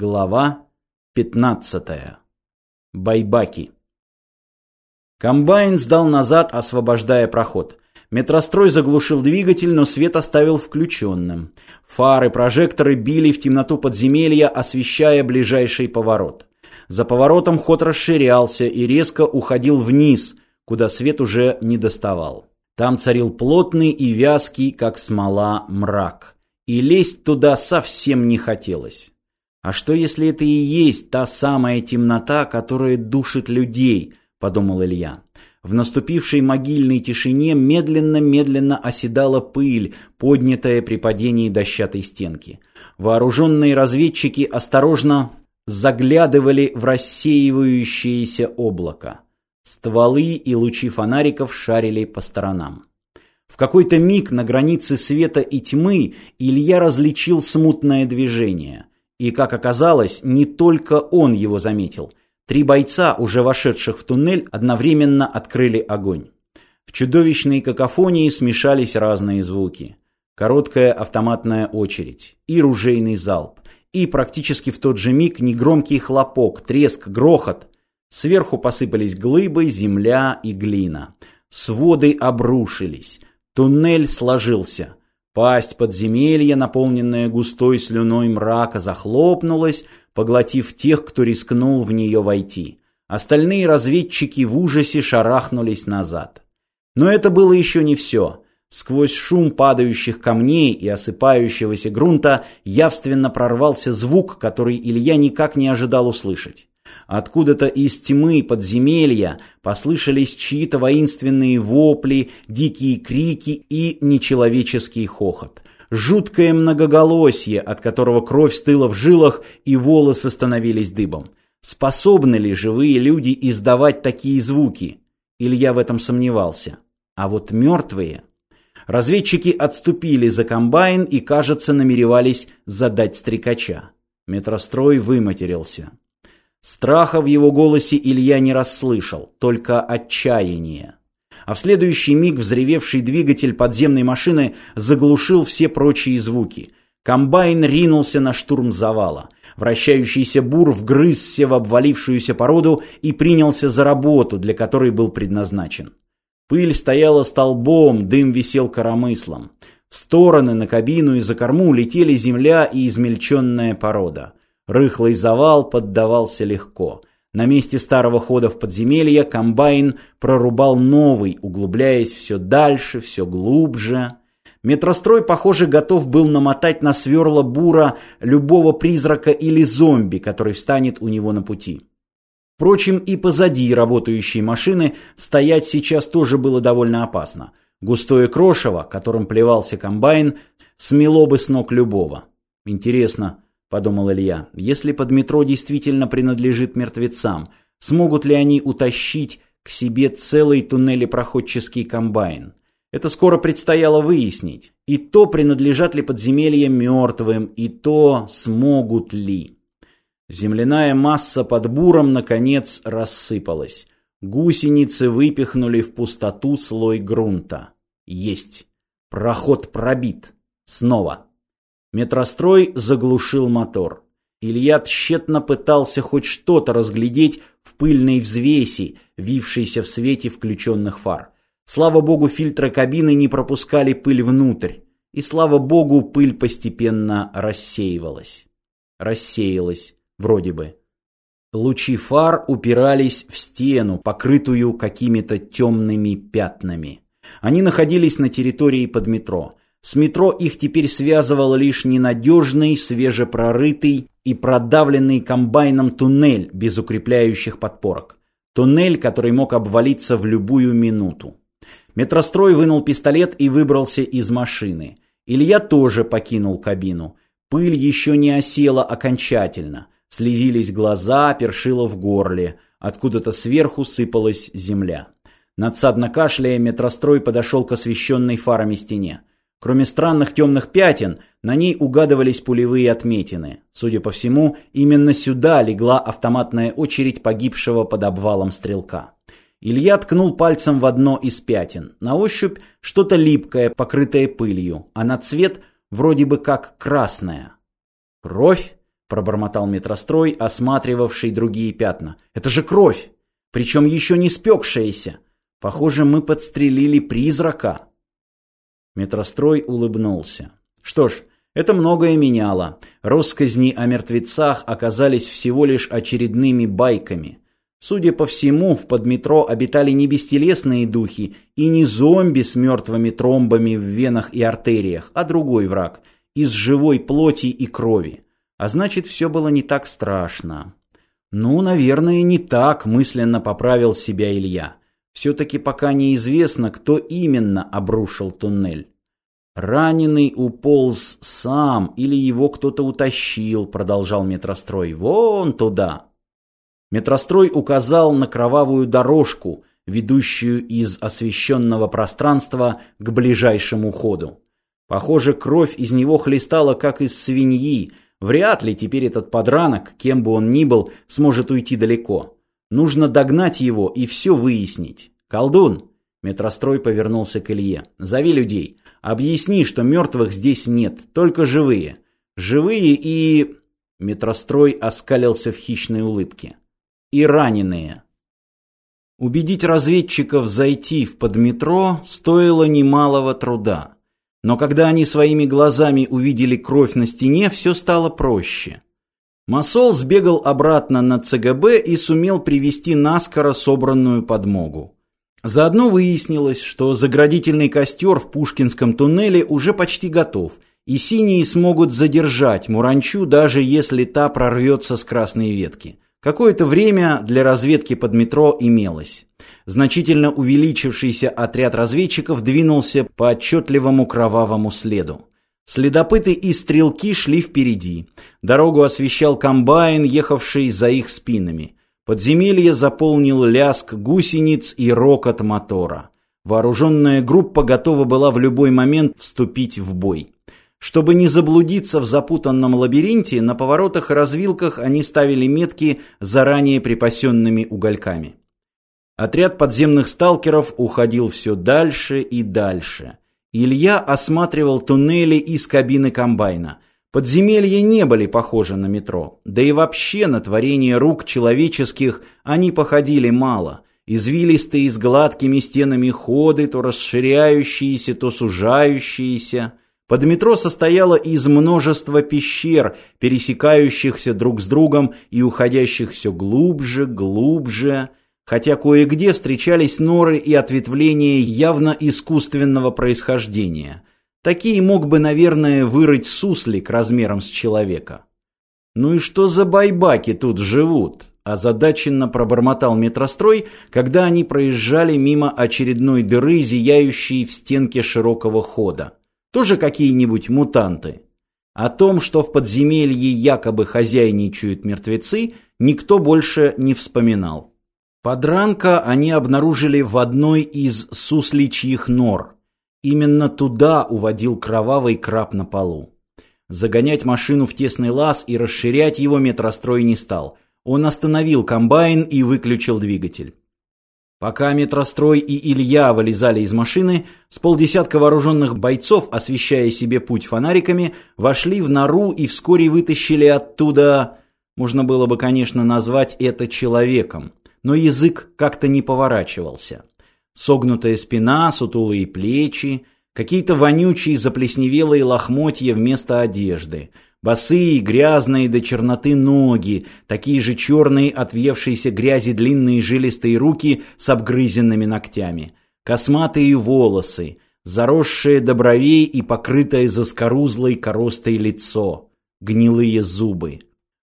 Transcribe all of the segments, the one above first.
Глава 15. Байбаки. Комбайн сдал назад, освобождая проход. Метрострой заглушил двигатель, но свет оставил включенным. Фары, прожекторы били в темноту подземелья, освещая ближайший поворот. За поворотом ход расширялся и резко уходил вниз, куда свет уже не доставал. Там царил плотный и вязкий, как смола, мрак. И лезть туда совсем не хотелось. А что если это и есть та самая темнота, которая душит людей, подумал Илья. В наступившей могильной тишине медленно-медленно оседала пыль, поднятая при падении дощатой стенки. Вооруженные разведчики осторожно заглядывали в рассеивающееся облако. Стволы и лучи фонариков шарили по сторонам. В какой-то миг на границе света и тьмы Илья различил смутное движение. И, как оказалось, не только он его заметил. Три бойца, уже вошедших в туннель, одновременно открыли огонь. В чудовищной какофонии смешались разные звуки. Короткая автоматная очередь и ружейный залп. И практически в тот же миг негромкий хлопок, треск, грохот. Сверху посыпались глыбы, земля и глина. Своды обрушились. Туннель сложился. Пасть подземелья, наполненная густой слюной мрака, захлопнулась, поглотив тех, кто рискнул в нее войти. Остальные разведчики в ужасе шарахнулись назад. Но это было еще не все. Сквозь шум падающих камней и осыпающегося грунта явственно прорвался звук, который Илья никак не ожидал услышать. Откуда-то из тьмы подземелья послышались чьи-то воинственные вопли, дикие крики и нечеловеческий хохот. Жуткое многоголосье, от которого кровь стыла в жилах и волосы становились дыбом. Способны ли живые люди издавать такие звуки? Илья в этом сомневался. А вот мертвые... Разведчики отступили за комбайн и, кажется, намеревались задать стрекача. Метрострой выматерился. Страха в его голосе Илья не расслышал, только отчаяние. А в следующий миг взревевший двигатель подземной машины заглушил все прочие звуки. Комбайн ринулся на штурм завала. Вращающийся бур вгрызся в обвалившуюся породу и принялся за работу, для которой был предназначен. Пыль стояла столбом, дым висел коромыслом. В стороны, на кабину и за корму летели земля и измельченная порода. Рыхлый завал поддавался легко. На месте старого хода в подземелье комбайн прорубал новый, углубляясь все дальше, все глубже. Метрострой, похоже, готов был намотать на сверла бура любого призрака или зомби, который встанет у него на пути. Впрочем, и позади работающей машины стоять сейчас тоже было довольно опасно. Густое крошево, которым плевался комбайн, смело бы с ног любого. Интересно, подумал Илья. Если под метро действительно принадлежит мертвецам, смогут ли они утащить к себе целый туннелепроходческий комбайн? Это скоро предстояло выяснить. И то, принадлежат ли подземелья мертвым, и то, смогут ли. Земляная масса под буром, наконец, рассыпалась. Гусеницы выпихнули в пустоту слой грунта. Есть. Проход пробит. Снова. Метрострой заглушил мотор. Илья тщетно пытался хоть что-то разглядеть в пыльной взвеси, вившейся в свете включенных фар. Слава богу, фильтры кабины не пропускали пыль внутрь. И слава богу, пыль постепенно рассеивалась. Рассеялась, вроде бы. Лучи фар упирались в стену, покрытую какими-то темными пятнами. Они находились на территории под метро. С метро их теперь связывал лишь ненадежный, свежепрорытый и продавленный комбайном туннель без укрепляющих подпорок. Туннель, который мог обвалиться в любую минуту. Метрострой вынул пистолет и выбрался из машины. Илья тоже покинул кабину. Пыль еще не осела окончательно. Слезились глаза, першило в горле. Откуда-то сверху сыпалась земля. Надсадно кашляя, метрострой подошел к освещенной фарами стене. Кроме странных темных пятен, на ней угадывались пулевые отметины. Судя по всему, именно сюда легла автоматная очередь погибшего под обвалом стрелка. Илья ткнул пальцем в одно из пятен. На ощупь что-то липкое, покрытое пылью, а на цвет вроде бы как красное. «Кровь?» пробормотал метрострой, осматривавший другие пятна. «Это же кровь! Причем еще не спекшаяся! Похоже, мы подстрелили призрака!» Метрострой улыбнулся. «Что ж, это многое меняло. Россказни о мертвецах оказались всего лишь очередными байками. Судя по всему, в подметро обитали не бестелесные духи и не зомби с мертвыми тромбами в венах и артериях, а другой враг – из живой плоти и крови. А значит, все было не так страшно. Ну, наверное, не так, мысленно поправил себя Илья. Все-таки пока неизвестно, кто именно обрушил туннель. Раненый уполз сам или его кто-то утащил, продолжал метрострой. Вон туда. Метрострой указал на кровавую дорожку, ведущую из освещенного пространства к ближайшему ходу. Похоже, кровь из него хлестала, как из свиньи. Вряд ли теперь этот подранок, кем бы он ни был, сможет уйти далеко. Нужно догнать его и все выяснить. «Колдун!» Метрострой повернулся к Илье. «Зови людей. Объясни, что мертвых здесь нет, только живые. Живые и...» Метрострой оскалился в хищной улыбке. «И раненые». Убедить разведчиков зайти в подметро стоило немалого труда. Но когда они своими глазами увидели кровь на стене, все стало проще. Масол сбегал обратно на ЦГБ и сумел привести наскоро собранную подмогу. Заодно выяснилось, что заградительный костер в Пушкинском туннеле уже почти готов, и синие смогут задержать Муранчу, даже если та прорвется с красной ветки. Какое-то время для разведки под метро имелось. Значительно увеличившийся отряд разведчиков двинулся по отчетливому кровавому следу. Следопыты и стрелки шли впереди. Дорогу освещал комбайн, ехавший за их спинами. Подземелье заполнил ляск гусениц и рокот мотора. Вооруженная группа готова была в любой момент вступить в бой. Чтобы не заблудиться в запутанном лабиринте, на поворотах и развилках они ставили метки заранее припасенными угольками. Отряд подземных сталкеров уходил все дальше и дальше. Илья осматривал туннели из кабины комбайна. Подземелья не были похожи на метро. Да и вообще на творение рук человеческих они походили мало. Извилистые с гладкими стенами ходы, то расширяющиеся, то сужающиеся – Подметро состояло из множества пещер, пересекающихся друг с другом и уходящих все глубже, глубже, хотя кое-где встречались норы и ответвления явно искусственного происхождения. Такие мог бы, наверное, вырыть суслик размером с человека. «Ну и что за байбаки тут живут?» озадаченно пробормотал метрострой, когда они проезжали мимо очередной дыры, зияющей в стенке широкого хода. Тоже какие-нибудь мутанты. О том, что в подземелье якобы хозяйничают мертвецы, никто больше не вспоминал. Подранка они обнаружили в одной из сусличьих нор. Именно туда уводил кровавый краб на полу. Загонять машину в тесный лаз и расширять его метрострой не стал. Он остановил комбайн и выключил двигатель. Пока метрострой и Илья вылезали из машины, с полдесятка вооруженных бойцов, освещая себе путь фонариками, вошли в нору и вскоре вытащили оттуда... Можно было бы, конечно, назвать это человеком, но язык как-то не поворачивался. Согнутая спина, сутулые плечи, какие-то вонючие заплесневелые лохмотья вместо одежды — Босые, грязные до черноты ноги, такие же черные от въевшейся грязи длинные жилистые руки с обгрызенными ногтями, косматые волосы, заросшее до бровей и покрытое заскорузлой коростой лицо, гнилые зубы.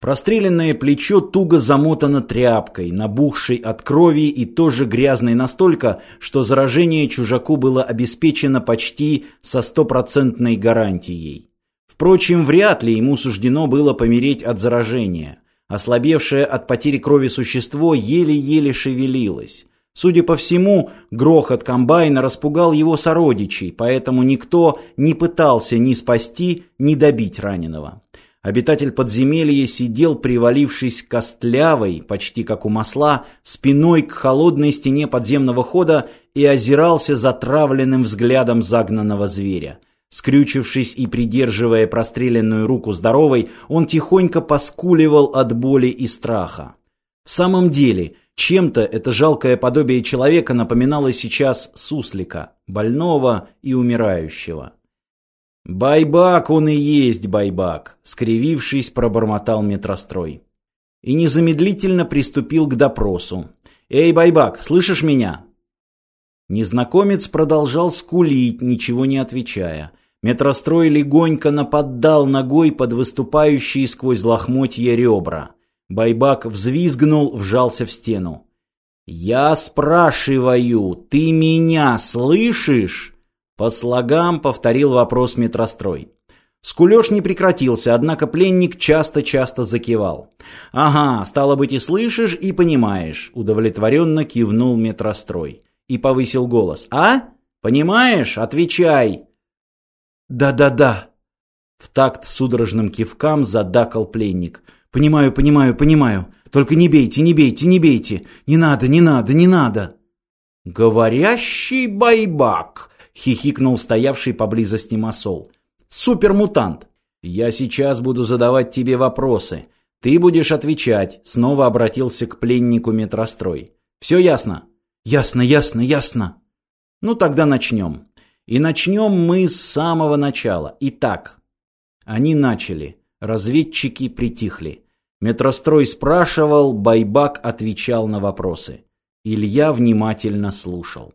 Простреленное плечо туго замотано тряпкой, набухшей от крови и тоже грязной настолько, что заражение чужаку было обеспечено почти со стопроцентной гарантией. Впрочем, вряд ли ему суждено было помереть от заражения. Ослабевшее от потери крови существо еле-еле шевелилось. Судя по всему, грохот комбайна распугал его сородичей, поэтому никто не пытался ни спасти, ни добить раненого. Обитатель подземелья сидел, привалившись костлявой, почти как у масла, спиной к холодной стене подземного хода и озирался затравленным взглядом загнанного зверя. Скрючившись и придерживая простреленную руку здоровой, он тихонько поскуливал от боли и страха. В самом деле, чем-то это жалкое подобие человека напоминало сейчас суслика, больного и умирающего. «Байбак он и есть байбак», — скривившись, пробормотал метрострой. И незамедлительно приступил к допросу. «Эй, байбак, слышишь меня?» Незнакомец продолжал скулить, ничего не отвечая. Метрострой легонько нападал ногой под выступающие сквозь лохмотья ребра. Байбак взвизгнул, вжался в стену. «Я спрашиваю, ты меня слышишь?» По слогам повторил вопрос метрострой. Скулёж не прекратился, однако пленник часто-часто закивал. «Ага, стало быть, и слышишь, и понимаешь», — удовлетворенно кивнул метрострой и повысил голос. «А? Понимаешь? Отвечай!» «Да-да-да!» В такт судорожным кивкам задакал пленник. «Понимаю, понимаю, понимаю. Только не бейте, не бейте, не бейте. Не надо, не надо, не надо!» «Говорящий байбак!» — хихикнул стоявший поблизости масол. «Супермутант! Я сейчас буду задавать тебе вопросы. Ты будешь отвечать», — снова обратился к пленнику метрострой. «Все ясно?» Ясно, ясно, ясно. Ну тогда начнем. И начнем мы с самого начала. Итак, они начали. Разведчики притихли. Метрострой спрашивал, Байбак отвечал на вопросы. Илья внимательно слушал.